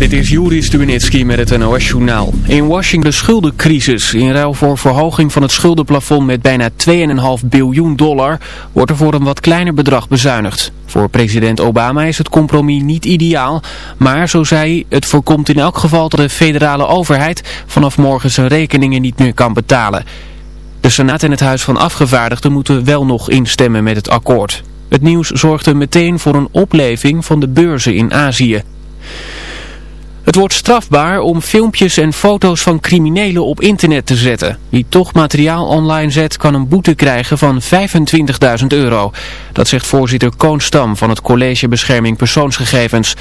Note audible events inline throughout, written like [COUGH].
Dit is Juri Stubenitski met het NOS-journaal. In Washington de schuldencrisis. In ruil voor verhoging van het schuldenplafond met bijna 2,5 biljoen dollar... wordt er voor een wat kleiner bedrag bezuinigd. Voor president Obama is het compromis niet ideaal... maar, zo zei hij, het voorkomt in elk geval dat de federale overheid... vanaf morgen zijn rekeningen niet meer kan betalen. De Senaat en het Huis van Afgevaardigden moeten wel nog instemmen met het akkoord. Het nieuws zorgde meteen voor een opleving van de beurzen in Azië. Het wordt strafbaar om filmpjes en foto's van criminelen op internet te zetten. Wie toch materiaal online zet kan een boete krijgen van 25.000 euro. Dat zegt voorzitter Koon Stam van het College Bescherming Persoonsgegevens.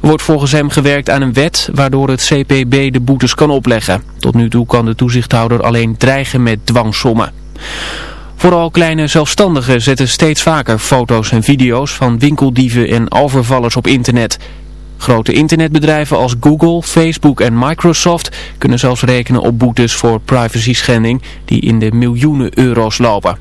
Er wordt volgens hem gewerkt aan een wet waardoor het CPB de boetes kan opleggen. Tot nu toe kan de toezichthouder alleen dreigen met dwangsommen. Vooral kleine zelfstandigen zetten steeds vaker foto's en video's van winkeldieven en overvallers op internet. Grote internetbedrijven als Google, Facebook en Microsoft kunnen zelfs rekenen op boetes voor privacy schending die in de miljoenen euro's lopen.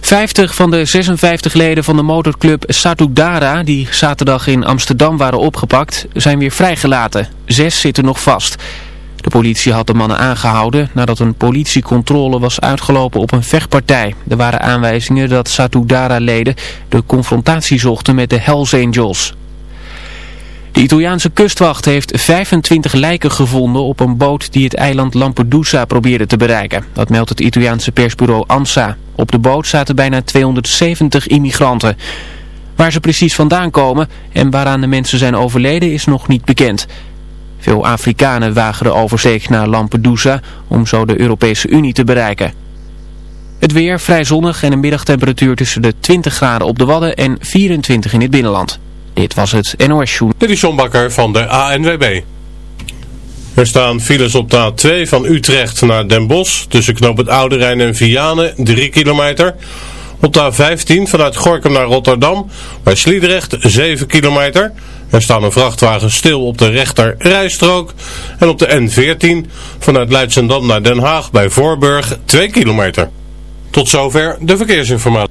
50 van de 56 leden van de motorclub Satudara die zaterdag in Amsterdam waren opgepakt zijn weer vrijgelaten. Zes zitten nog vast. De politie had de mannen aangehouden nadat een politiecontrole was uitgelopen op een vechtpartij. Er waren aanwijzingen dat Satudara-leden de confrontatie zochten met de Hells Angels. De Italiaanse kustwacht heeft 25 lijken gevonden op een boot die het eiland Lampedusa probeerde te bereiken. Dat meldt het Italiaanse persbureau ANSA. Op de boot zaten bijna 270 immigranten. Waar ze precies vandaan komen en waaraan de mensen zijn overleden is nog niet bekend. Veel Afrikanen wagen de oversteek naar Lampedusa om zo de Europese Unie te bereiken. Het weer vrij zonnig en een middagtemperatuur tussen de 20 graden op de Wadden en 24 in het binnenland. Dit was het NOS Show. Dit is John van de ANWB. Er staan files op de A2 van Utrecht naar Den Bosch tussen knoop het Oude Rijn en Vianen 3 kilometer. Op de A15 vanuit Gorkum naar Rotterdam bij Sliedrecht 7 kilometer. Er staan een vrachtwagen stil op de rechter rijstrook. En op de N14 vanuit Leidschendam naar Den Haag bij Voorburg 2 kilometer. Tot zover de verkeersinformatie.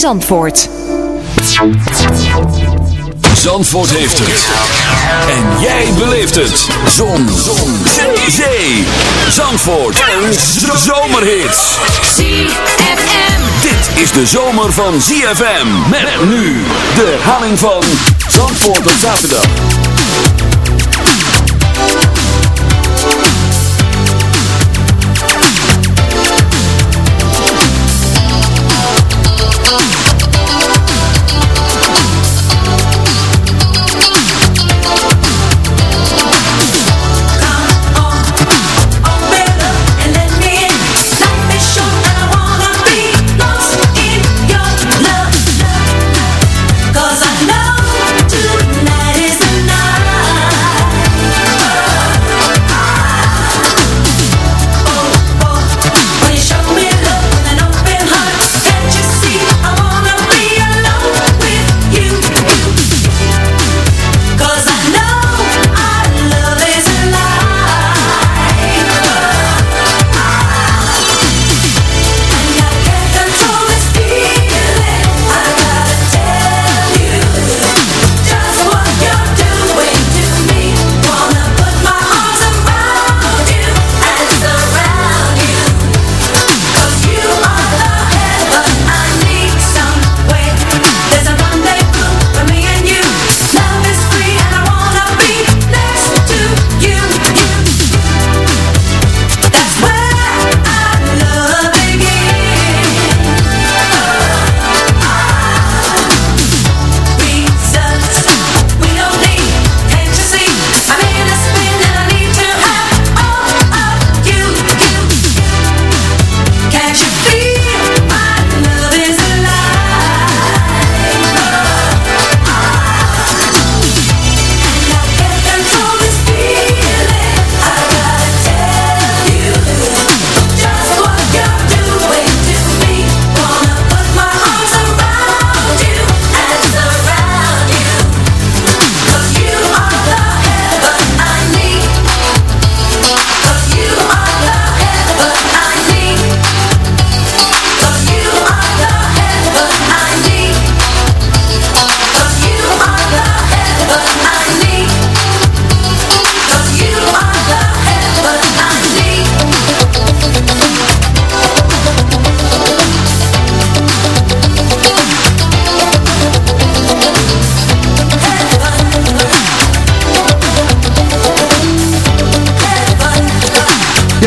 Zandvoort. Zandvoort heeft het. En jij beleeft het. Zon. Zon. Zee. Zee. Zandvoort. Een zomerhit. ZFM. Dit is de zomer van ZFM. Met nu de herhaling van Zandvoort op zaterdag.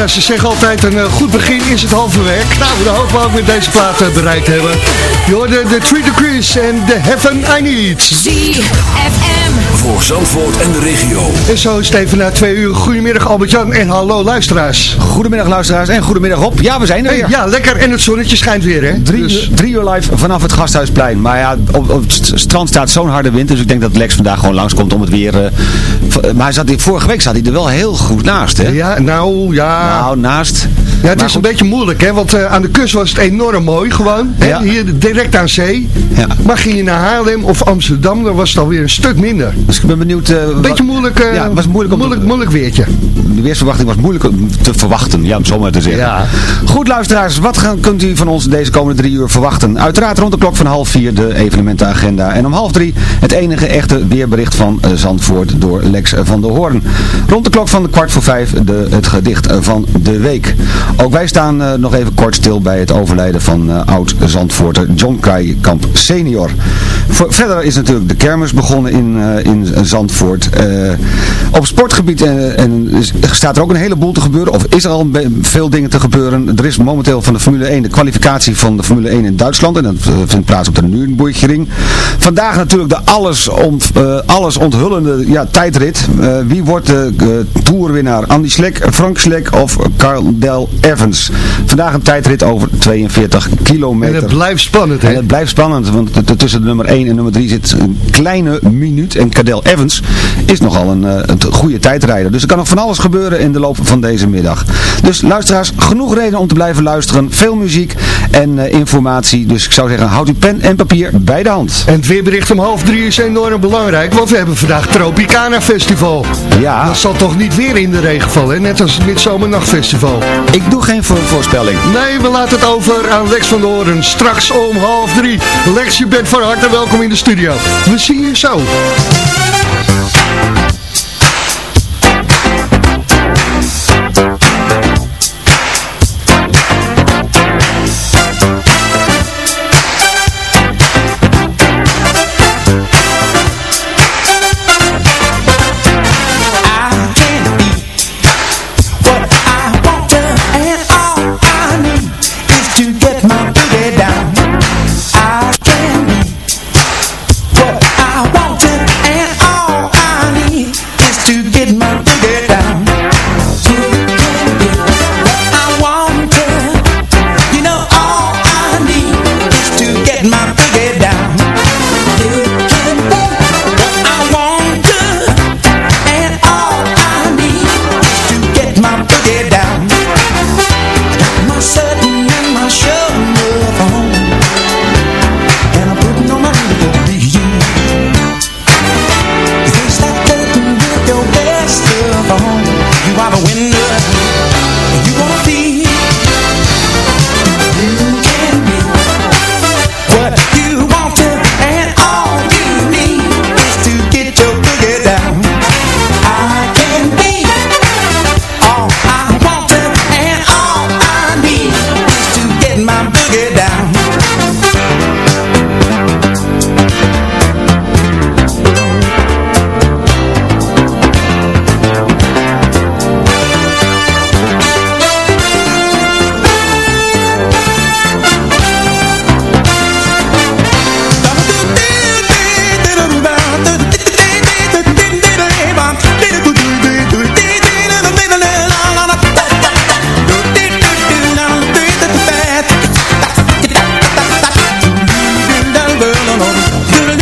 Ja, ze zeggen altijd een eh, goed begin is het halve werk. Nou, dat hopen we ook met deze plaat uh, bereikt hebben. Je hoorde de Three Degrees en The Heaven I Need. ZFM. Voor Zandvoort en de regio. En zo is het even na twee uur. Goedemiddag Albert-Jan en hallo luisteraars. Goedemiddag luisteraars en goedemiddag Rob. Ja, we zijn er weer. Ja, lekker. En het zonnetje schijnt weer, hè? Drie, Dus- uur, drie uur live vanaf het Gasthuisplein. Maar ja, op, op het strand staat zo'n harde wind. Dus ik denk dat Lex vandaag gewoon langskomt om het weer... eh, maar hij zat, vorige week zat hij er wel heel goed naast, hè? Ja, nou, ja. Nou, naast. Ja, het Maar is een beetje moeilijk, hè? Want eh, aan de kust was het enorm mooi gewoon. Hè? Ja. Hier direct aan zee. Ja. Maar ging je naar Haarlem of Amsterdam, dan was het alweer een stuk minder. Dus ik ben benieuwd... eh, Een beetje wat- moeilijk, eh, Ja, was moeilijk moeilijk, moeilijk weertje. De weersverwachting was moeilijk te verwachten, ja, om zo maar te zeggen. Ja. Goed luisteraars, wat gaan, kunt u van ons deze komende drie uur verwachten? Uiteraard rond de klok van half vier de evenementenagenda. En om half drie het enige echte weerbericht van Zandvoort door Lex van der Hoorn. Rond de klok van kwart voor vijf de, het gedicht eh, de week. Ook wij staan eh, nog even kort stil bij het overlijden van eh, oud-Zandvoorter John Krijkamp senior. Verder is natuurlijk de kermis begonnen in, eh, in Zandvoort. Op sportgebied en, staat er ook een heleboel te gebeuren. Of is er al veel dingen te gebeuren. Er is momenteel van de Formule 1 de kwalificatie van de Formule 1 in Duitsland. En dat vindt plaats op de Nürburgring. Vandaag natuurlijk de alles, alles onthullende ja, tijdrit. Wie wordt de toerwinnaar? Andy Slek, Frank Slek of Carl Del Evans? Vandaag een tijdrit over 42 kilometer. En het blijft spannend, hè? En het blijft spannend, want tussen de nummer 1 en nummer 3 zit een kleine minuut. En Cadel Evans is nogal een, eh, een goede tijdrijder. Dus er kan nog van alles gebeuren in de loop van deze middag. Dus luisteraars, genoeg reden om te blijven luisteren. Veel muziek en eh, informatie. Dus ik zou zeggen, houd uw pen en papier bij de hand. En het weerbericht om half drie is enorm belangrijk, want we hebben vandaag Tropicana Festival. Ja, Dat zal toch niet weer in de regen vallen, hè? net als het Midzomernachtfestival. ik doe geen voor voorspelling. Nee, we laten het over aan Lex van der Hoorn. Straks om half drie. Lex, je bent van harte welkom in de studio. We zien je zo. You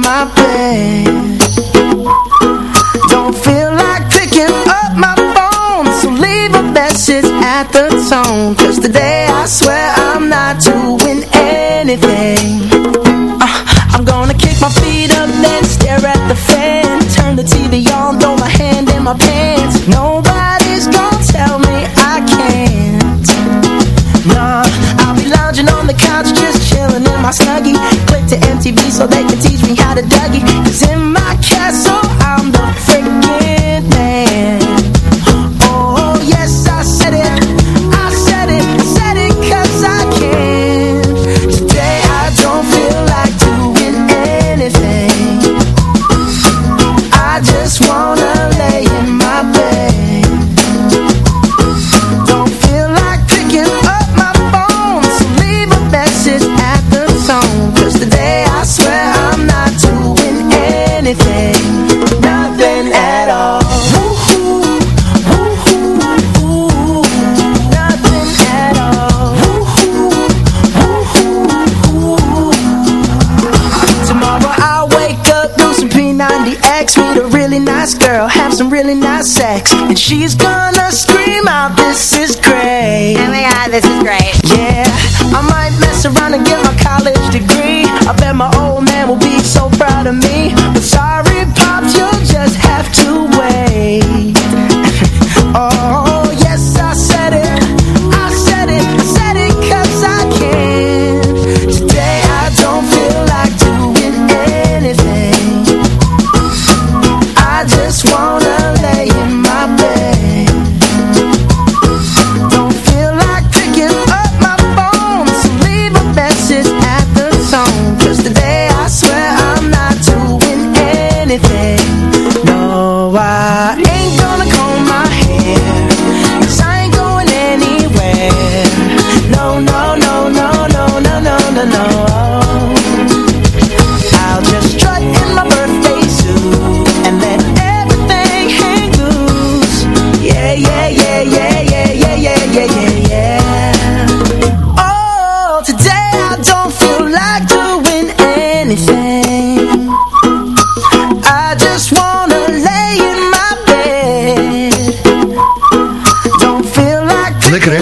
my bed. Don't feel like picking up my phone, so leave a message at the tone. Cause today she's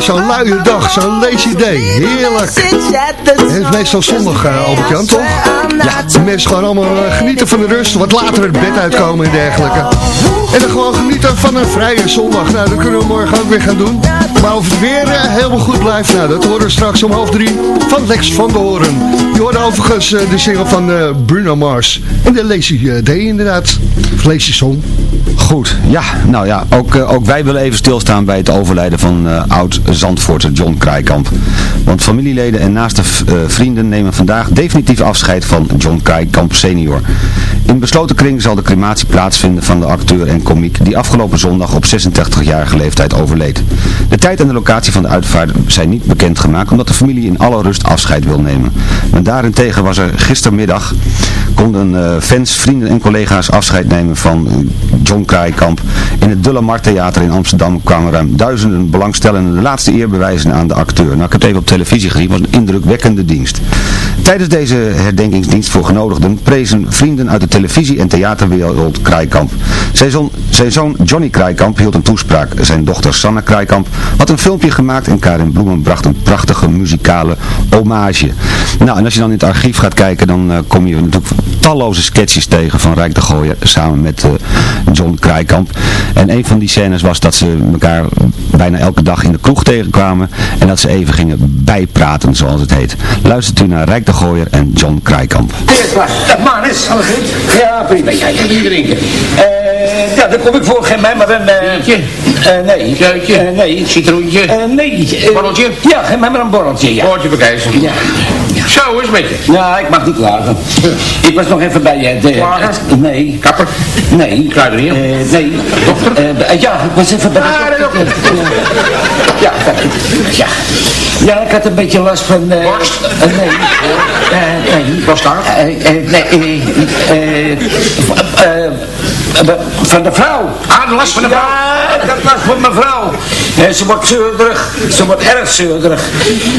zo'n luie dag, zo'n lazy day. Heerlijk. Het is meestal zondag, uh, Albert-Jan, toch? Ja, de mensen gewoon allemaal eh, genieten van de rust, wat later het bed uitkomen en dergelijke. En dan gewoon genieten van een vrije zondag. Nou, dat kunnen we morgen ook weer gaan doen. Maar of het weer eh, helemaal goed blijft, nou, dat horen we straks om half drie van Lex van de Horen. Je hoorde overigens eh, de single van eh, Bruno Mars. En de Lazy eh, Day inderdaad. Of Lazy. Goed, ja, nou ja, ook, eh, ook wij willen even stilstaan bij het overlijden van eh, oud-Zandvoorter John Krijkamp. Want familieleden en naaste eh, vrienden nemen vandaag definitief afscheid van John Krijkamp senior. In besloten kring zal de crematie plaatsvinden van de acteur en komiek die afgelopen zondag op 86-jarige leeftijd overleed. De tijd en de locatie van de uitvaart zijn niet bekendgemaakt omdat de familie in alle rust afscheid wil nemen. Maar daarentegen was er gistermiddag konden eh, fans, vrienden en collega's afscheid nemen van eh, John Kraaikamp. In het Dulle Theater in Amsterdam kwamen ruim duizenden belangstellenden de laatste eer bewijzen aan de acteur. Nou, ik heb het even op televisie gezien, was een indrukwekkende dienst. Tijdens deze herdenkingsdienst voor genodigden prezen vrienden uit de televisie- en theaterwereld Kraaikamp. Zijn zoon, Johnny Kraaikamp hield een toespraak. Zijn dochter Sanne Kraaikamp had een filmpje gemaakt en Karin Bloemen bracht een prachtige muzikale hommage. Nou, en als je dan in het archief gaat kijken, dan eh, kom je natuurlijk talloze sketches tegen van Rijk de Gooier samen met eh, John Kraaikamp. En een van die scènes was dat ze elkaar bijna elke dag in de kroeg tegenkwamen en dat ze even gingen bijpraten, zoals het heet. Luistert u naar Rijk de Gooier en John Krijkamp. Man is. Ja, prima. Drinken ja, dan kom ik voor geen mij, maar een... Uh, nee. Jeutje. Uh, nee. Citroentje. Nee. Borreltje? Ja, geef mij maar een borreltje, ja. Borreltje bekijzen. Ja. Zo, is met je. Ja, ik mag niet klagen. ik was nog even bij uh, de... Nee. Kapper? Nee. Kruidenier? Nee. Dokter? Ja, ik was even bij de Ah, dokter. ja, ja. Ja, ik had een beetje last van... Nee. Nee. Uh, nee. Uh, uh, uh, Van de vrouw. Ah, de last van de vrouw. Ja, dat was van mijn vrouw. En ze wordt zeurderig. Ze wordt erg zeurderig.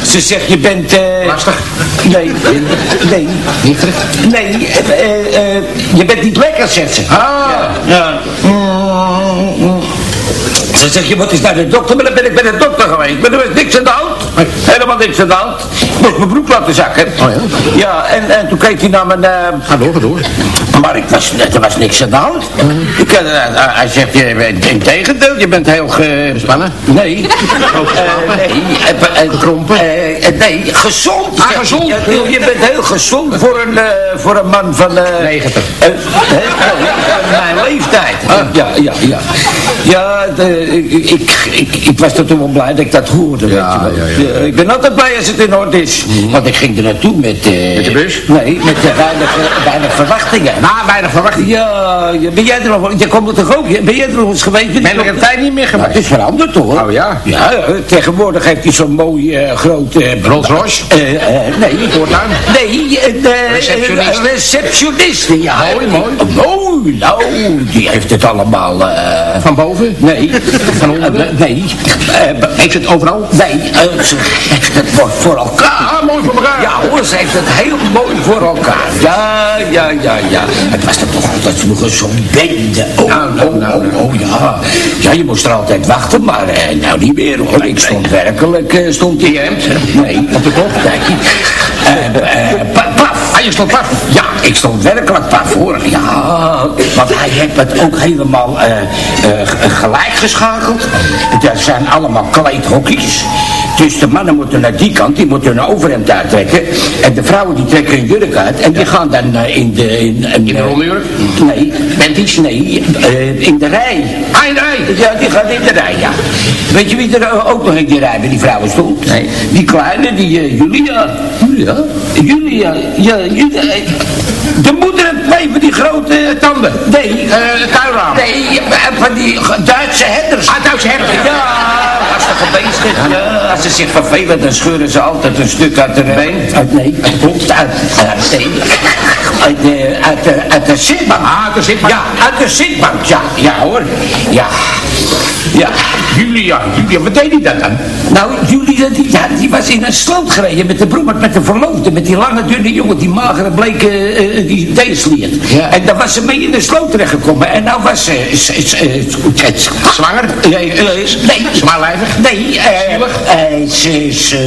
Ze zegt, je bent... eh Lastig. Nee, nee. Niet. Nee, eh, eh, je bent niet lekker, zegt ze. Ah. Ja. Ze zegt, je moet eens naar de dokter, maar dan ben ik bij de dokter geweest. Maar er was niks aan de hand. Helemaal niks aan de hand. Moest mijn broek laten zakken. Oh ja? Ja, en, en toen keek hij naar mijn... eh, Ga door, ga door. maar ik was, er was niks aan de hand. Ik, eh, eh, hij zegt, je bent in tegendeel, je bent heel ge... Gespannen? Nee. [LAUGHS] Nee. Bekrompen? eh, eh, nee, gezond. Ah, gezond. Ja, je- je bent heel gezond voor een, voor een man van... eh 90. eh, hè, van mijn leeftijd. Ja, ja, ja. Ja, de, ik, ik, ik, ik was er toen wel blij dat ik dat hoorde. weet Ja, je wel. ja, ja. ik ben altijd blij als het in orde is. Want ik ging er naartoe met... eh, Met de bus? Nee, met eh, weinig, eh, weinig verwachtingen. Nou, weinig verwachting. Ja, ben jij er nog, je komt er toch ook, ben jij er nog eens geweest? Ben ik een tijd niet meer Nou, geweest. het is veranderd hoor. Oh ja? Ja, tegenwoordig heeft hij zo'n mooi eh, groot... Rolls Royce? nee, Voortuin? Nee, eh, Receptionist. receptionist, ja. Mooi, mooi. Mooi, nou, die heeft het allemaal... Van boven? Nee. Van onder? Nee. Heeft het overal? Nee, ze heeft het voor, voor elkaar. Ah, mooi voor elkaar. Ja hoor, ze heeft het heel mooi voor elkaar. Ja, ja, ja, ja. Het was er toch altijd vroeger zo'n bende. Oh, Nou, nou, oh, nou, oh, oh, ja. Ja, je moest er altijd wachten, maar eh, nou niet meer hoor. Ik stond werkelijk, eh, stond In je hemd? Nee, op de kop. Nee. Eh, eh, pa- paf. Ah, je stond paf? Ja, ik stond werkelijk paf voor. Ja, want hij heeft het ook helemaal eh, eh, gelijk geschakeld. Er zijn allemaal kleedhokjes. Dus de mannen moeten naar die kant, die moeten hun overhemd uittrekken. En de vrouwen die trekken hun jurk uit. En die gaan dan eh, in de... In, in, de eh, rollenjurk? Nee, nee, eh, in de rij. Ah, in de rij? Ja, die gaat in de rij, ja. Weet je wie er ook nog in die rij bij die vrouwen stond? Nee. Die kleine, die Julia. Julia? Julia, ja, Julia. eh, De moeder heeft twee van die grote eh, tanden. Nee. Eh, tuinraam? Nee, van die Duitse herders. Ah, Duitse herders, ja. Ja, lastige beesten. Ja, als ze zich vervelen, dan scheuren ze altijd een stuk uit de been. Uit, nee, uit de kont. Uit, uit, nee, uit, de, uit, de, uit de zitbank. Ah, uit de zitbank. Ja, uit de zitbank, ja. Ja hoor. Ja. Ja. Julia, Julia, wat deed hij dat dan? Nou, Julia, die, ja, die was in een sloot gereden met de broer, met de verloofde, met die lange, dunne jongen, die magere, bleke, eh, die deesliert. Ja. En daar was ze mee in de sloot terechtgekomen. En nou was ze... Zwanger? Nee, nee. Zwaarlijvig? Nee, eh, ze is uh,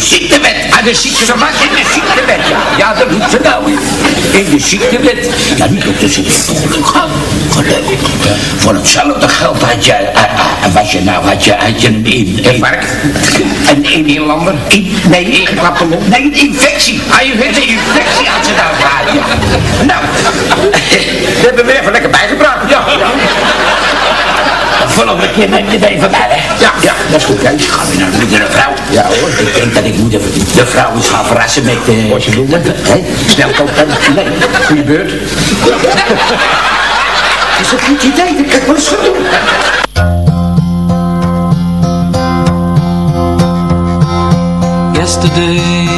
ziektewet. Ah, de ziekte. Ze was in de ziektewet, ja. Ja, dat doet ze nou. In de ziektewet. Ja, die dokter zit goed gaan. Gelukkig. Voor hetzelfde geld had je, was je nou, had je, had je een, in, Een vark? een, een inlander. In, nee, ingeklapte mond. Nee, een infectie. Ah, je weet een infectie had ze nou gehad, ja. Nou, we hebben weer even lekker bijgebracht. Ja, ja. Volgende keer neem je het even bij, hè? Ja, ja, dat is goed. Kijk, gaan we naar de moeder en vrouw. Ja hoor. Ik denk dat ik moet de, de vrouw eens gaan verrassen met... Uh, Bosje bloemen? Hè? Snel kopen. Nee. Goeie beurt. [LAUGHS] Dat is een goed idee. Dat kan ik wel eens gaan doen. yesterday.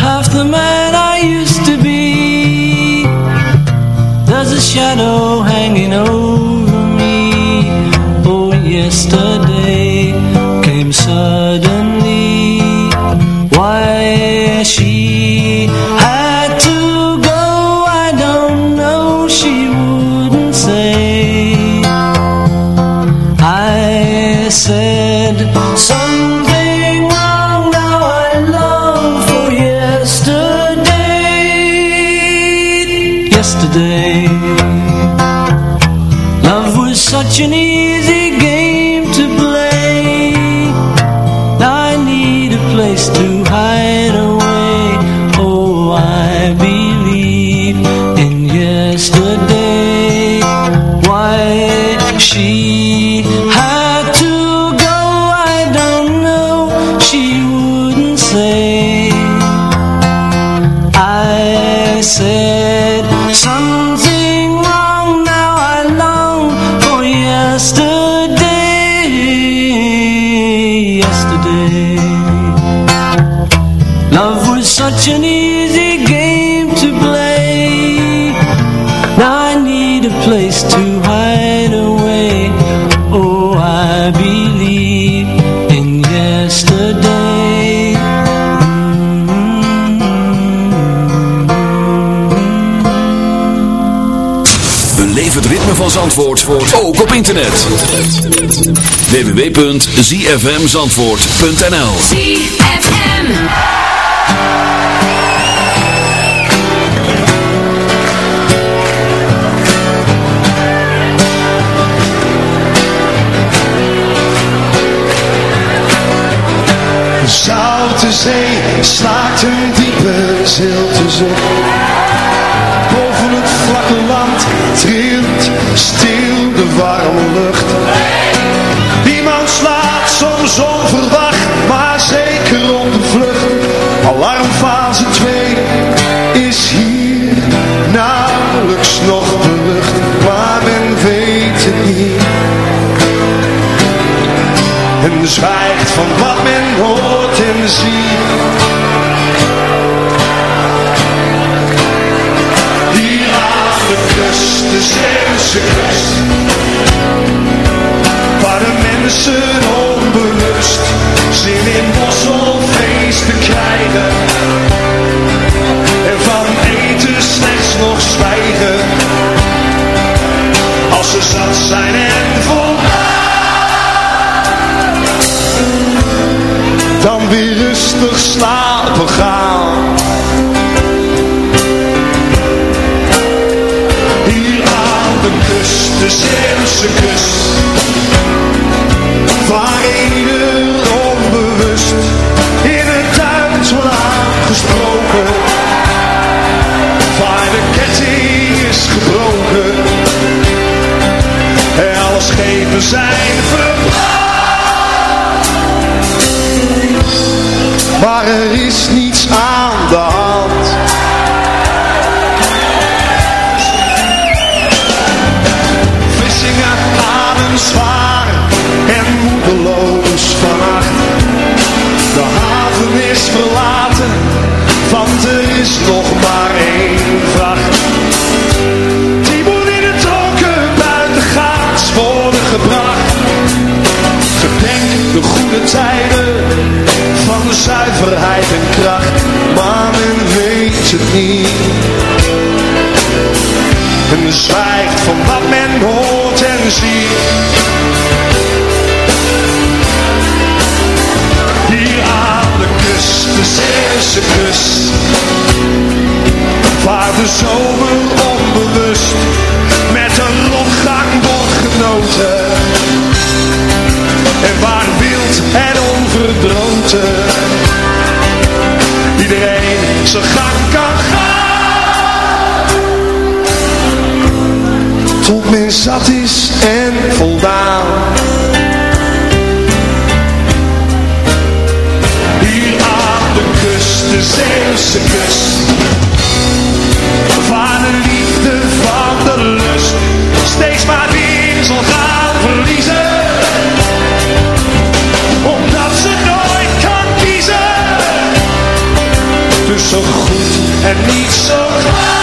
such an easy van Zandvoort, ook op internet. www.zfmzandvoort.nl ZFM. De Zoute zee slaakt een diepe zilte zon. Boven het vlakke land trilt stil de warme lucht. Niemand slaat soms onverwacht, maar zeker op de vlucht. Alarmfase 2 is hier nauwelijks nog berucht, maar men weet het niet. En zwijgt van wat men hoort en ziet. De Zeeuwse kust. Waar de mensen onbewust zin in mosselfeesten krijgen. En van eten slechts nog zwijgen. Als ze zat zijn en voldaan. dan weer rustig slapen gaan. Zeeuwse kust, waar ieder onbewust in het Duits wordt aangesproken, waar de ketting is gebroken en alle schepen zijn verbrand. maar er is niets aan de. Want er is nog maar één vracht. Die moet in het donker buitengaats worden gebracht. Gedenk de goede tijden van de zuiverheid en kracht, maar men weet het niet. En men zwijgt van wat men hoort en ziet. Hier aan de kust, de Waar de zomer onbewust met een rotgang wordt genoten. En waar wild en onverdroten Iedereen zijn gang kan gaan Tot men zat is en voldaan de Zeeuwse kust de liefde van de lust Steeds maar weer zal gaan verliezen. Omdat ze nooit kan kiezen. Tussen goed en niet zo kwaad.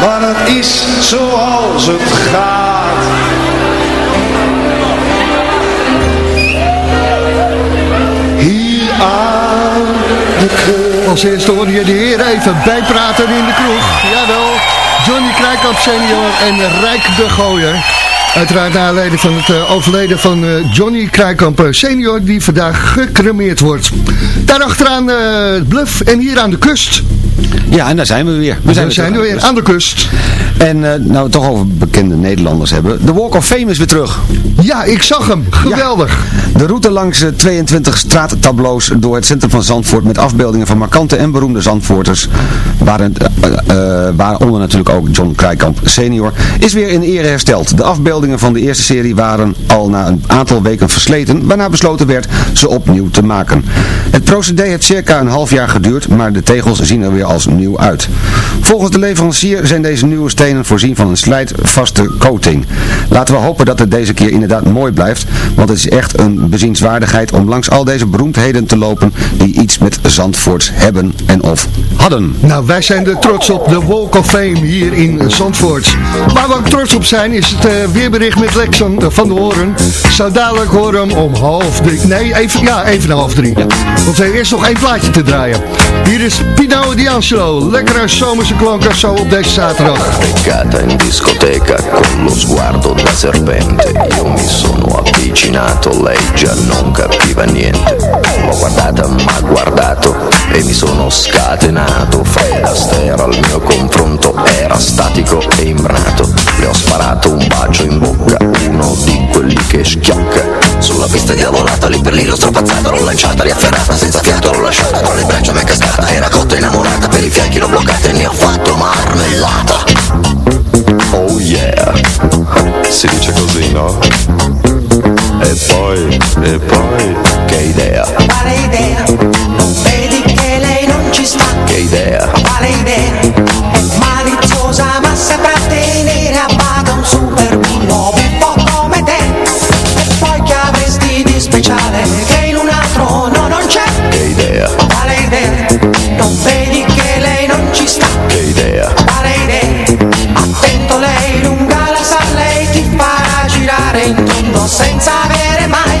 Maar het is zoals het gaat Als eerste hoorde je de heren even bijpraten in de kroeg. Jawel, Johnny Krijkamp senior en Rijk de Gooier. Uiteraard naar aanleiding van het uh, overleden van uh, Johnny Krijkamp senior die vandaag gecremeerd wordt. Daarachteraan uh, Bluff en hier aan de kust. Ja, en daar zijn we weer. We zijn, we zijn er weer aan de kust. En uh, nou we toch over bekende Nederlanders hebben. De Walk of Fame is weer terug. Ja, ik zag hem. Geweldig. Ja. De route langs 22 straattableaus door het centrum van Zandvoort met afbeeldingen van markante en beroemde Zandvoorters, waren, uh, uh, waaronder natuurlijk ook John Krijkamp senior, is weer in ere hersteld. De afbeeldingen van de eerste serie waren al na een aantal weken versleten, waarna besloten werd ze opnieuw te maken. Het procedé heeft circa een half jaar geduurd, maar de tegels zien er weer als nieuw uit. Volgens de leverancier zijn deze nieuwe stenen voorzien van een slijtvaste coating. Laten we hopen dat het deze keer inderdaad mooi blijft, want het is echt een bezienswaardigheid om langs al deze beroemdheden te lopen die iets met Zandvoorts hebben en of hadden. Nou, wij zijn er trots op de Walk of Fame hier in Zandvoort. Waar we ook trots op zijn is het eh, weerbericht met Lex van, van de Horen. Zou dadelijk horen om half drie. Nee, even, ja, even na half drie. Want we hebben eerst nog één plaatje te draaien. Hier is Pino D'Angelo. Lekkere zomerse klanken zo op deze zaterdag. Beccata in discoteca con lo sguardo da serpente Io mi sono avvicinato, lei già non capiva niente L'ho guardata, m'ha guardato e mi sono scatenato Fred Astaire al mio confronto era statico e imbranato Le ho sparato un bacio in bocca, uno di quelli che schiocca Sulla pista diavolata, lì per lì l'ho strapazzata L'ho lanciata, riafferrata, senza fiato l'ho lasciata Tra le braccia mi è cascata, era cotta innamorata Per i fianchi l'ho bloccata e ne ho fatto marmellata Oh yeah, si dice così, no? E poi, e poi, che idea, Quale idea? Non vedi che lei non ci sta? che idea, Quale idea? È maliziosa ma saprà tenere idea, Quale idea? Non vedi che lei non ci sta? che idea, Quale idea? Attento lei lunga la sa lei ti farà girare in tondo senza avere mai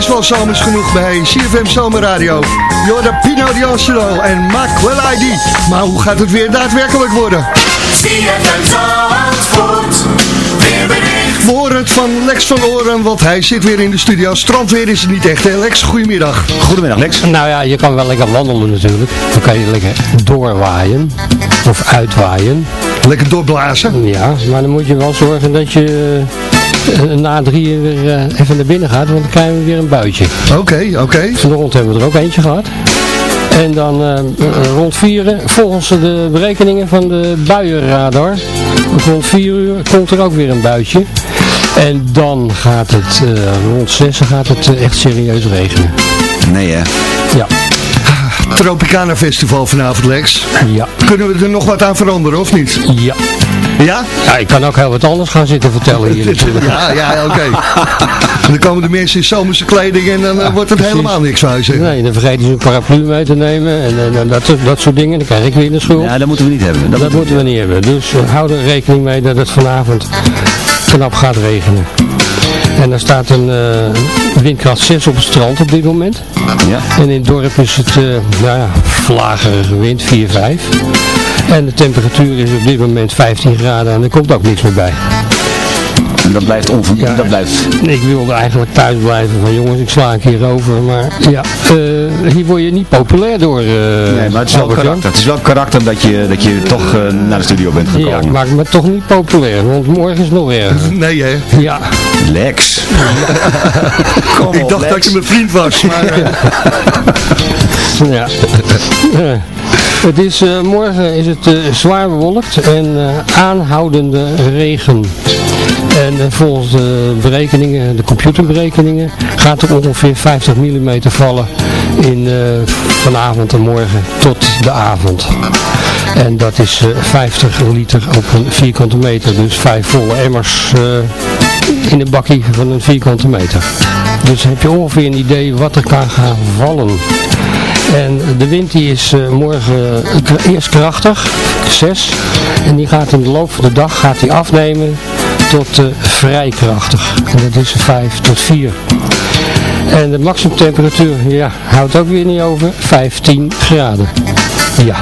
Is wel zomers genoeg bij CFM Zomerradio. Jorda Pino D'Angelo en Mac Well ID. Maar hoe gaat het weer daadwerkelijk worden? CFM Zandvoort, weerbericht. We horen het van Lex van Oren, want hij zit weer in de studio. Strandweer is het niet echt, hè Lex? Goedemiddag. Goedemiddag Lex. Nou ja, je kan wel lekker wandelen natuurlijk. Dan kan je lekker doorwaaien. Of uitwaaien. Lekker doorblazen. Ja, maar dan moet je wel zorgen dat je [LAUGHS] na drie uur weer eh, even naar binnen gaat. Want dan krijgen we weer een buitje. Oké, oké. Vanochtend hebben we er ook eentje gehad. En dan eh, eh, rond 4 uur, volgens de berekeningen van de buienradar, rond 4 uur komt er ook weer een buitje. En dan gaat het, eh, rond 6 gaat het echt serieus regenen. Nee hè? Ja. Tropicana Festival vanavond, Lex. Ja. Kunnen we er nog wat aan veranderen, of niet? Ja. Ja? Ja, ik kan ook heel wat anders gaan zitten vertellen hier [LAUGHS] natuurlijk. Ja, ja, oké. [LAUGHS] Dan komen de mensen in zomerse kleding en dan eh, wordt het helemaal niks van zeggen. Nee, dan vergeten ze een paraplu mee te nemen en, en, dat, dat soort dingen. Dan krijg ik weer de schuld. Ja, dat moeten we niet hebben. Dat, moeten we niet hebben. Dus uh, hou er rekening mee dat het vanavond knap gaat regenen. En er staat een uh, windkracht 6 op het strand op dit moment. Ja. En in het dorp is het, uh, nou ja, lagerige wind, 4, 5. En de temperatuur is op dit moment 15 graden en er komt ook niks meer bij. En dat blijft onver... Ja, dat blijft... Ik wilde eigenlijk thuis blijven van jongens, ik sla een keer over. Maar ja, uh, hier word je niet populair door. Uh, nee, maar het is wel karakter. Het is wel karakter dat je, dat je toch uh, naar de studio bent gekomen. Ja, ik maak me toch niet populair, want morgen is het nog erger. [LAUGHS] Nee hè? Ja. Lex. [LAUGHS] Kom ik dacht Lex. dat je mijn vriend was, maar... [LAUGHS] ja. Het is, uh, morgen is het uh, zwaar bewolkt en uh, aanhoudende regen. En volgens de berekeningen, de computerberekeningen, gaat er ongeveer 50 mm vallen in vanavond en morgen tot de avond. En dat is 50 liter op een vierkante meter, dus vijf volle emmers in een bakkie van een vierkante meter. Dus heb je ongeveer een idee wat er kan gaan vallen. En de wind die is uh, morgen uh, eerst krachtig, 6. En die gaat in de loop van de dag gaat die afnemen tot uh, vrij krachtig. En dat is 5 tot 4. En de maximumtemperatuur, ja, houdt ook weer niet over, 15 graden. Ja.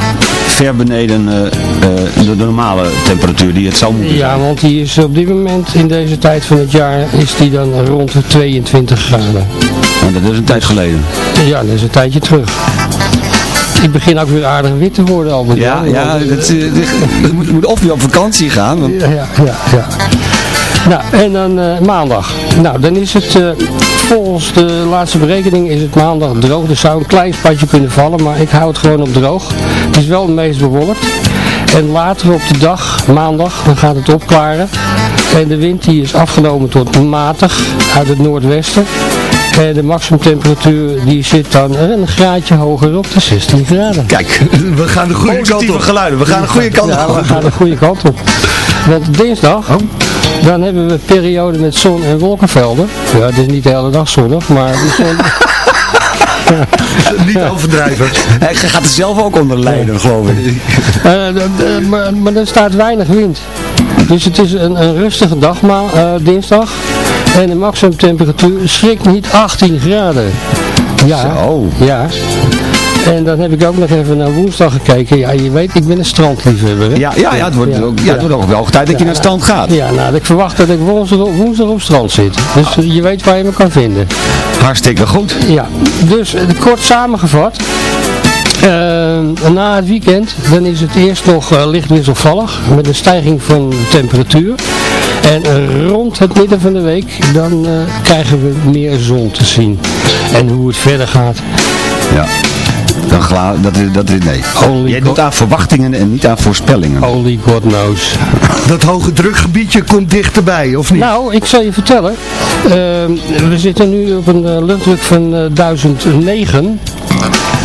Ver beneden uh, uh, de normale temperatuur die het zou moeten Ja, zijn. want die is op dit moment in deze tijd van het jaar is die dan rond de 22 graden. En dat is een tijd geleden. Ja, dat is een tijdje terug. Ik begin ook weer aardig wit te worden, Albert. Ja, ja, dat, uh, dat moet, moet of weer op vakantie gaan. Want... Ja, ja, ja, ja. Nou, en dan uh, maandag. Nou, dan is het, uh, volgens de laatste berekening is het maandag droog. Er zou een klein spatje kunnen vallen, maar ik hou het gewoon op droog. Het is wel het meest bewolkt. En later op de dag, maandag, dan gaat het opklaren. En de wind die is afgenomen tot matig uit het noordwesten. En de maximumtemperatuur die zit dan een graadje hoger op de 16 graden. Kijk, we gaan de goede Positieve kant op. geluiden, we gaan de goede kant ja, op. we gaan de goede kant op. Want dinsdag, oh. Dan hebben we een periode met zon en wolkenvelden. Ja, het is niet de hele dag zonnig, maar die zon... [LAUGHS] niet overdrijven. Hij gaat er zelf ook onder lijden, geloof ik. Uh, uh, maar, maar er staat weinig wind. Dus het is een, een rustige dag, maar, uh, dinsdag. En de maximumtemperatuur schrikt niet 18 graden. Ja, Zo. ja. En dan heb ik ook nog even naar woensdag gekeken. Ja, je weet, ik ben een strandliefhebber. Hè? Ja, ja, ja, het wordt, ja, ook, ja, het wordt ook wel tijd dat je naar het strand gaat. Ja, nou, ik verwacht dat ik woensdag, woensdag op strand zit. Dus je weet waar je me kan vinden. Hartstikke goed. Ja, dus kort samengevat. Uh, na het weekend, dan is het eerst nog uh, licht wisselvallig, met een stijging van de temperatuur. En uh, rond het midden van de week, dan krijgen we meer zon te zien. En hoe het verder gaat. Ja. Dan gla dat is, dat is nee. Only Jij doet aan verwachtingen en niet aan voorspellingen. Only God knows. Dat hoge drukgebiedje komt dichterbij, of niet? Nou, ik zal je vertellen. Uh, we zitten nu op een uh, luchtdruk van uh, 1009.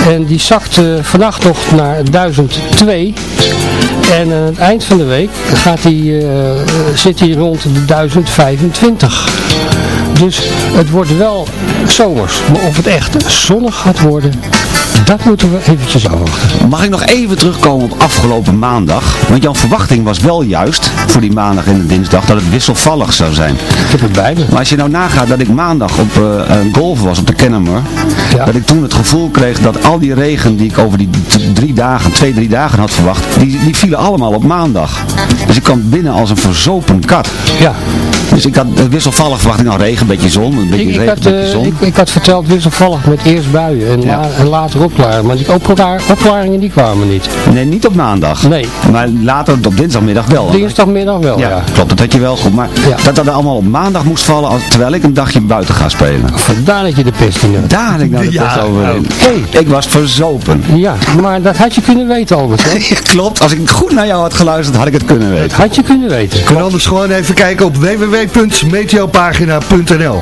En die zakt uh, vannacht nog naar 1002. En aan het eind van de week gaat die, uh, zit hij rond de 1025. Dus het wordt wel zomers. Maar of het echt zonnig gaat worden, dat moeten we eventjes afwachten. Mag ik nog even terugkomen op afgelopen maandag? Want jouw verwachting was wel juist, voor die maandag en de dinsdag, dat het wisselvallig zou zijn. Ik heb het bij me. Maar als je nou nagaat dat ik maandag op uh, golf was op de Kennemer, ja. dat ik toen het gevoel kreeg dat al die regen die ik over die drie dagen, twee, drie dagen had verwacht, die, die vielen allemaal op maandag. Dus ik kwam binnen als een verzopen kat. Ja. Dus ik had wisselvallig verwachting, nou regen, een beetje zon, een beetje ik, regen, ik had, een beetje zon. Ik, ik, had verteld wisselvallig met eerst buien en, ja. la, en later opklaren. Maar die opklaar, opklaringen die kwamen niet. Nee, niet op maandag. Nee. Maar later op dinsdagmiddag wel. Dinsdagmiddag wel, ja. ja. Klopt, dat had je wel goed. Maar dat dat allemaal op maandag moest vallen, als, terwijl ik een dagje buiten ga spelen. Vandaar dat je de pest in had. Daar had ik nou de Ja, pest over. oké. Ik was verzopen. Ja, maar dat had je kunnen weten, Albert. hè? [LAUGHS] Klopt, als ik goed naar jou had geluisterd, had ik het kunnen weten. Had je kunnen weten. Je kunt anders gewoon even kijken op www.meteopagina.nl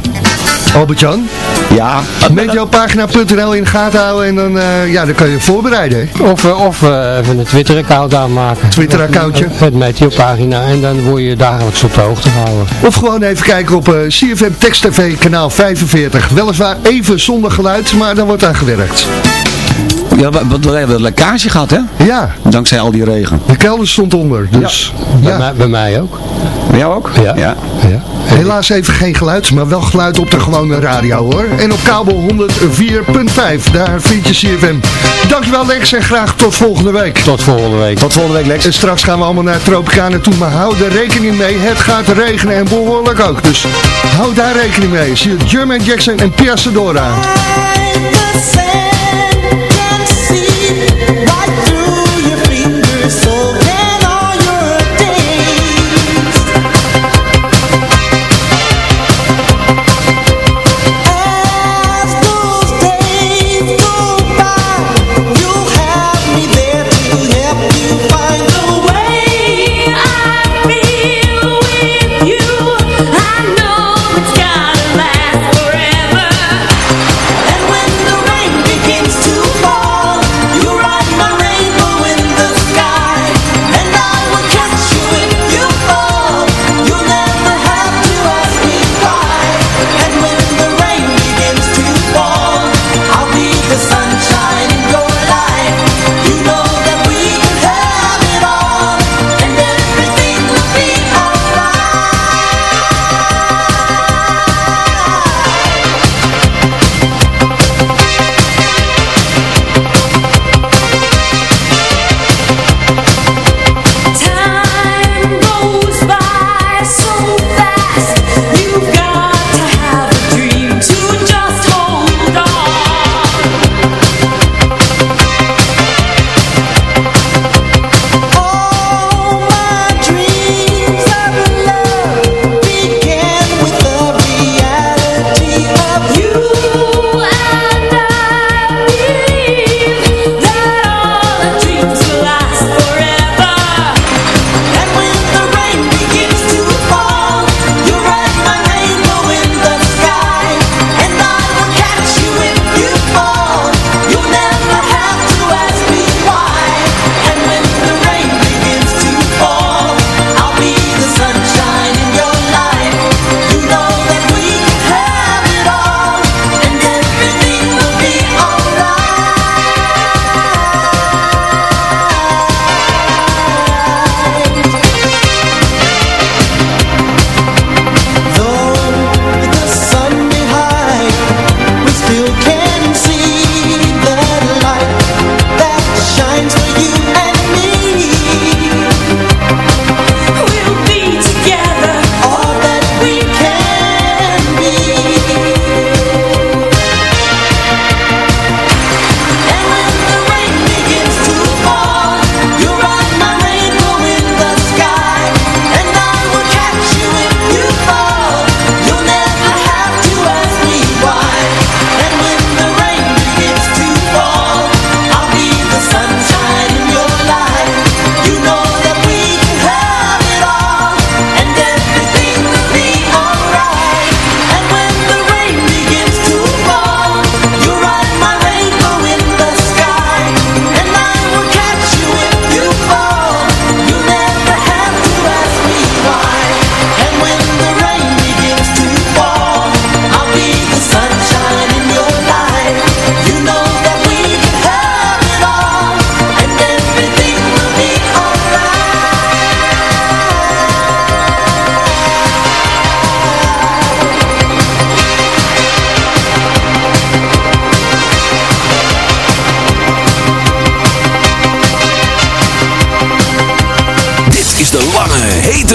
Albert-Jan? Ja. Meteopagina.nl in de gaten houden en dan, eh, ja, dan kan je voorbereiden. Of, eh, of eh, even een Twitter-account aanmaken. Twitter-accountje. Het Meteopagina. En dan word je dagelijks op de hoogte gehouden. Of gewoon even kijken op eh, CFM Text TV kanaal 45. Weliswaar even zonder geluid, maar dan wordt aan gewerkt. Ja, we, hebben een lekkage gehad, hè? Ja. Dankzij al die regen. De kelder stond onder, dus Bij, ja. mij, bij mij ook. Bij jou ook? Ja. Ja. ja. Helaas even geen geluid, maar wel geluid op de gewone radio hoor. En op kabel 104.5, daar vind je CFM. Dankjewel Lex en graag tot volgende week. Tot volgende week. Tot volgende week, Lex. En straks gaan we allemaal naar Tropicana toe, maar hou er rekening mee. Het gaat regenen en behoorlijk ook, dus hou daar rekening mee. Zie je Jermaine Jackson en Pia Sedora.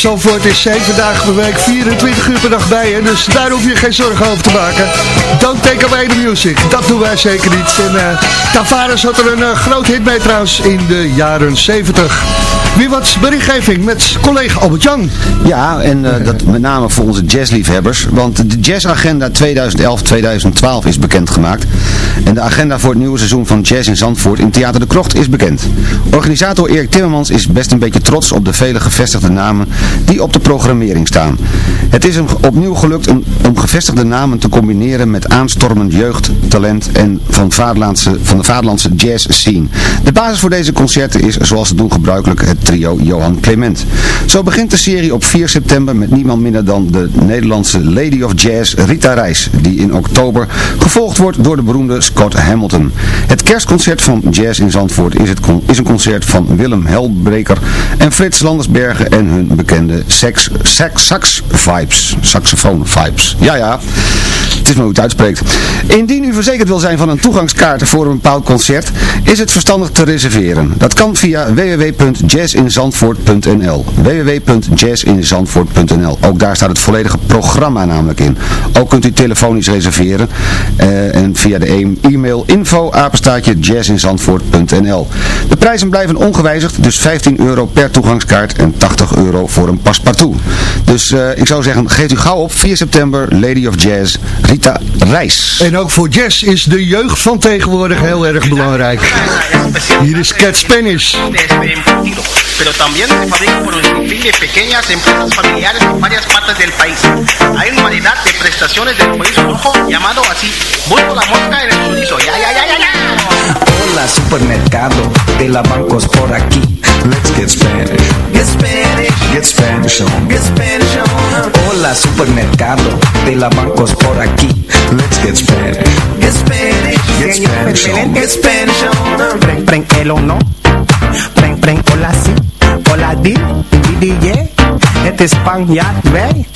Zandvoort is 7 dagen per week, 24 uur per dag bij je. Dus daar hoef je geen zorgen over te maken. Don't take away the music. Dat doen wij zeker niet. En uh, Tavares had er een uh, groot hit mee trouwens in de jaren 70. Weer wat berichtgeving met collega Albert-Jan. Ja, en uh, dat met name voor onze jazzliefhebbers. Want de jazzagenda 2011-2012 is bekendgemaakt. En de agenda voor het nieuwe seizoen van Jazz in Zandvoort in Theater de Krocht is bekend. Organisator Erik Timmermans is best een beetje trots op de vele gevestigde namen die op de programmering staan. Het is hem opnieuw gelukt om, om gevestigde namen te combineren met aanstormend jeugdtalent en van, vaderlandse, van de vaderlandse jazz scene. De basis voor deze concerten is, zoals het doen gebruikelijk, het trio Johan Clement. Zo begint de serie op 4 september met niemand minder dan de Nederlandse Lady of Jazz Rita Reis, die in oktober gevolgd wordt door de beroemde Scott Hamilton. Het kerstconcert van Jazz in Zandvoort is, het is een concert van Willem Helbreker en Frits Landersbergen en hun bekende sex, sex, sax vibes, saxofoon vibes. Ja, ja, het is maar hoe het uitspreekt. Indien u verzekerd wil zijn van een toegangskaart voor een bepaald concert, is het verstandig te reserveren. Dat kan via www.jazzinzandvoort.nl www.jazzinzandvoort.nl Ook daar staat het volledige programma namelijk in. Ook kunt u telefonisch reserveren uh, en via de e- e-mail info apenstaatje jazzinzandvoort.nl De prijzen blijven ongewijzigd, dus 15 euro per toegangskaart en 80 euro voor een paspartout. Dus uh, ik zou zeggen, geef u gauw op 4 september Lady of Jazz Rita Reis. En ook voor jazz is de jeugd van tegenwoordig heel erg belangrijk. Hier is Cat Spanish. Pero también se fabrica por un sinfín de pequeñas empresas familiares en varias partes del país. Hay una variedad de prestaciones del chorizo rojo llamado así. Busco la mosca en el chorizo. Ya, ya, ya, ya, ya. Hola supermercado de la bancos por aquí. Let's get Spanish. Get Spanish. Get Spanish on. Get Spanish on. Hola supermercado de la bancos por aquí. Let's get Spanish. Get Spanish. Get Spanish on. Get Spanish on. El o no. Preng, preng, hola sí. Hola di, di, di, yeah. Het is Spanjaard, wij.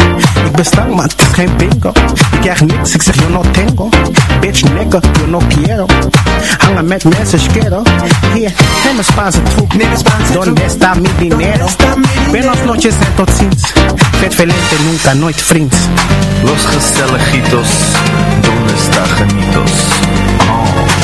Ik ben stank, maar het is geen bingo. Ik krijg niks, ik zeg yo no tengo. Bitch, nigga, yo no quiero. Hangen met mensen, schero. Hier, neem een Spaanse troep. Donde está mi dinero? Buenas noches en tot ziens. Vet velente, nunca, nooit vriends. Los gezelligitos, donde está genitos? Oh.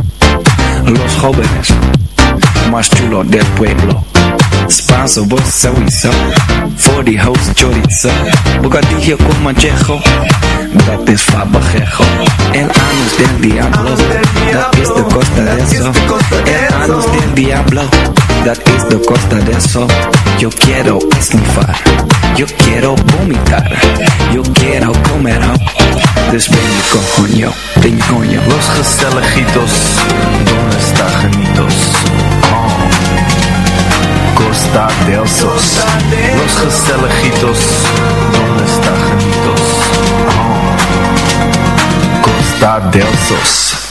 Los jóvenes más chulos del pueblo. Spanso, vos sowieso. Voor die hoofd chorizo. Bocadillo con manchejo. Dat is fabajejo. El anus del diablo. Dat is de costa de eso. El anus del diablo. Dat is de costa de eso. Yo quiero esnifar. Yo quiero vomitar. Yo quiero comer. Dus ben je coño. Ben coño. Los gezelligitos. Donde está genitos? Oh. Costa del Sos. Los gezelligitos, donde está? Oh. Costa del Sos.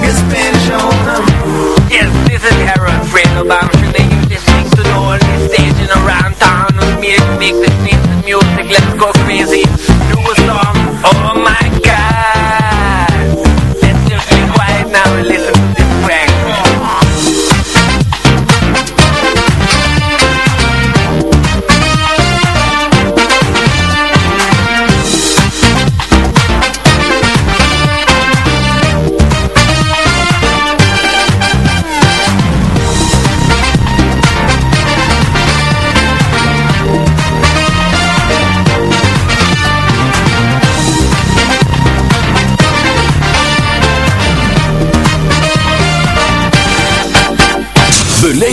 Get Spanish on. Yes, this is Fredo. I'm sure to all around town me make this music. Let's go crazy. Do a song. Oh my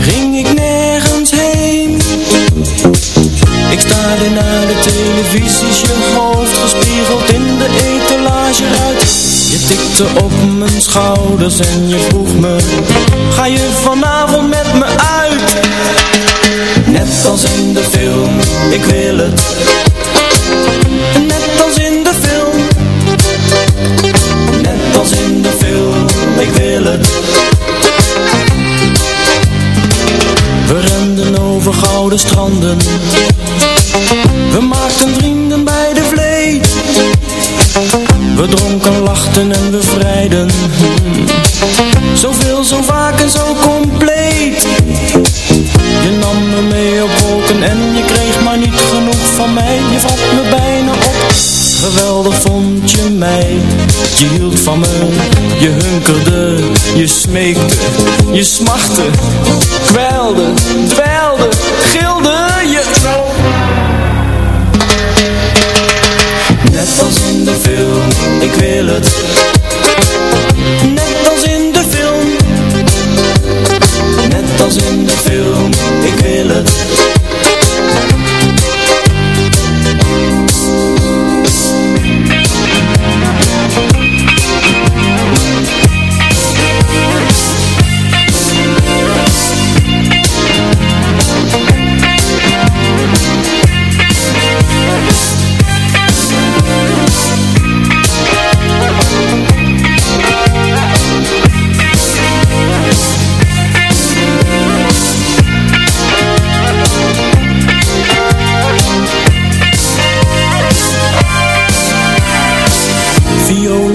Ging ik nergens heen? Ik staarde naar de televisies Je hoofd gespiegeld in de etalage uit. Je tikte op mijn schouders en je vroeg me Ga je vanavond met me uit? Net als in de film, ik wil het. Net als in de film Net als in de film, ik wil het stranden. We maakten vrienden bij de vleet. We dronken, lachten en we vrijden. Zoveel, zo vaak en zo compleet. Je nam me mee op wolken en je kreeg maar niet genoeg van mij. Je vat me bijna op, geweldig vond je mij. Je hield van me, je hunkerde, je smeekte, je smachtte. Kwelde, dweilde, gilde je Net als in de film, ik wil het. Net als in de film. Net als in de film, ik wil het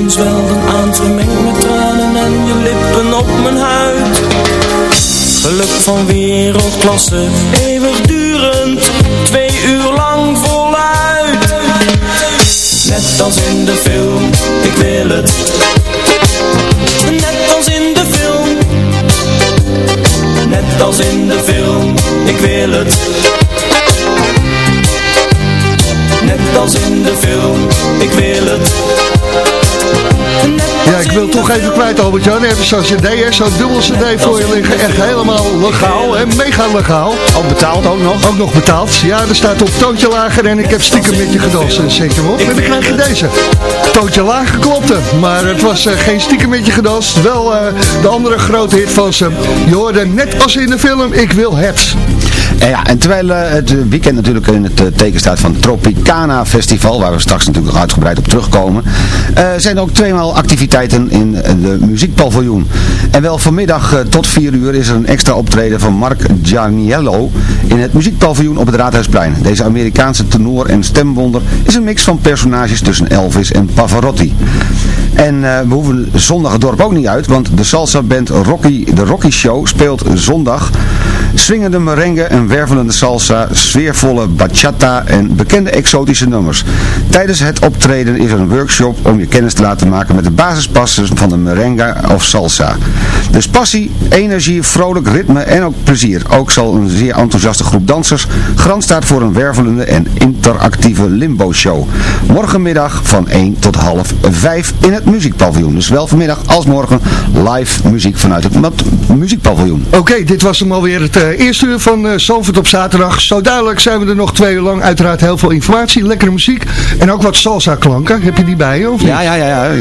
Violen zwelden aan vermengd met tranen en je lippen op mijn huid. Geluk van wereldklasse, eeuwigdurend, twee uur lang voluit. Net als in de film, ik wil het. Net als in de film. Net als in de film, ik wil het. Net als in de film, ik wil het Ja, ik wil toch even kwijt, Albert-Jan. Even zo'n cd, hè, zo'n dubbel cd voor je liggen. Echt helemaal legaal, hè, mega legaal. Ook betaald ook nog? Ook nog betaald. Ja, er staat op toontje lager en ik heb stiekem met je gedanst. En zet je hem op en dan krijg je deze. Toontje lager klopte, maar het was eh, geen stiekem met je gedanst. Wel eh, de andere grote hit van ze. Je hoorde net als in de film, ik wil het. En ja, en terwijl eh, het weekend natuurlijk in het eh, teken staat van Tropicana Festival, waar we straks natuurlijk nog uitgebreid op terugkomen, eh, zijn er ook tweemaal activiteiten in de muziekpaviljoen. En wel vanmiddag tot 4 uur is er een extra optreden van Mark Gianiello in het muziekpaviljoen op het Raadhuisplein. Deze Amerikaanse tenor en stemwonder is een mix van personages tussen Elvis en Pavarotti. En we hoeven zondag het dorp ook niet uit, want de salsa band Rocky, de Rocky Show speelt zondag swingende merengue en wervelende salsa, sfeervolle bachata en bekende exotische nummers. Tijdens het optreden is er een workshop om je kennis te laten maken met de basispassen van de merengue of salsa. Dus passie, energie, vrolijk ritme en ook plezier. Ook zal een zeer enthousiaste groep dansers garant staat voor een wervelende en interactieve limbo show. Morgenmiddag van 1 tot half 5 in het muziekpaviljoen. Dus wel vanmiddag als morgen live muziek vanuit het muziekpaviljoen. Oké, dit was hem alweer het eh, eerste uur van uh, Zalvoort op zaterdag. Zo duidelijk zijn we er nog twee uur lang. Uiteraard heel veel informatie, lekkere muziek en ook wat salsa klanken. Heb je die bij je of niet? Ja, ja, ja. ja.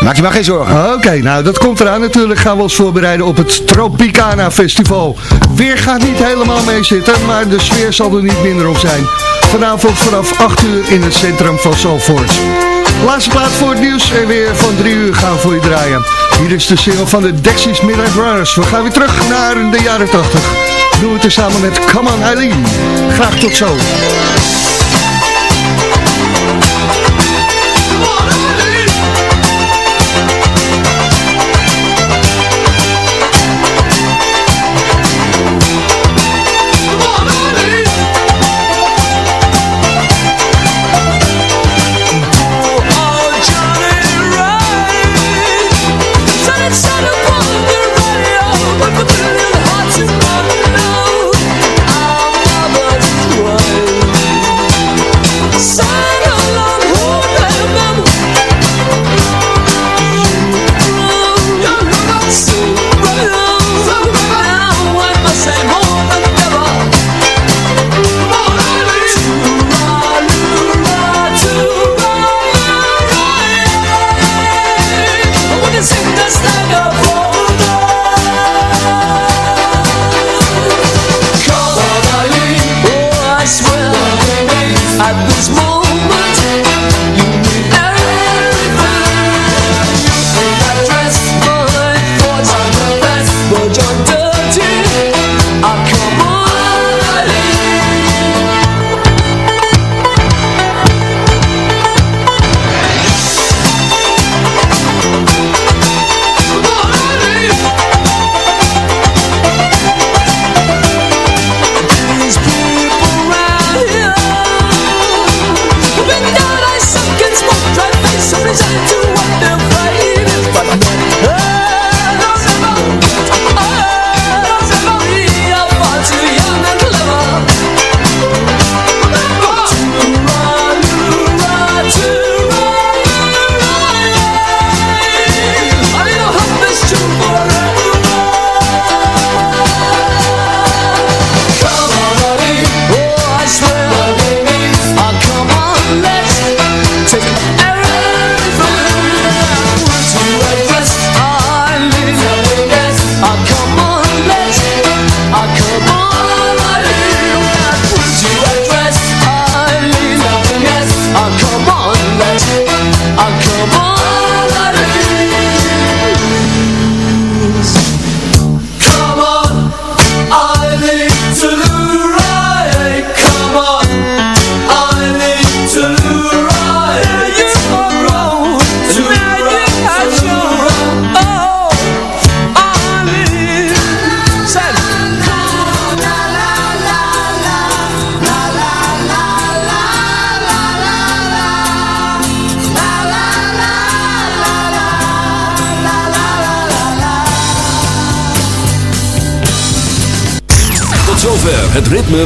Maak je maar geen zorgen. Oké, nou dat komt eraan. Natuurlijk gaan we ons voorbereiden op het Tropicana Festival. Weer gaat niet helemaal mee zitten, maar de sfeer zal er niet minder op zijn. Vanavond vanaf 8 uur in het centrum van Zalvoort. Laatste plaat voor het nieuws en weer van 3 uur gaan we voor je draaien. Hier is de single van de Dexys Midnight Runners. We gaan weer terug naar de jaren 80. Doen we tezamen met Come on Eileen. Graag tot zo.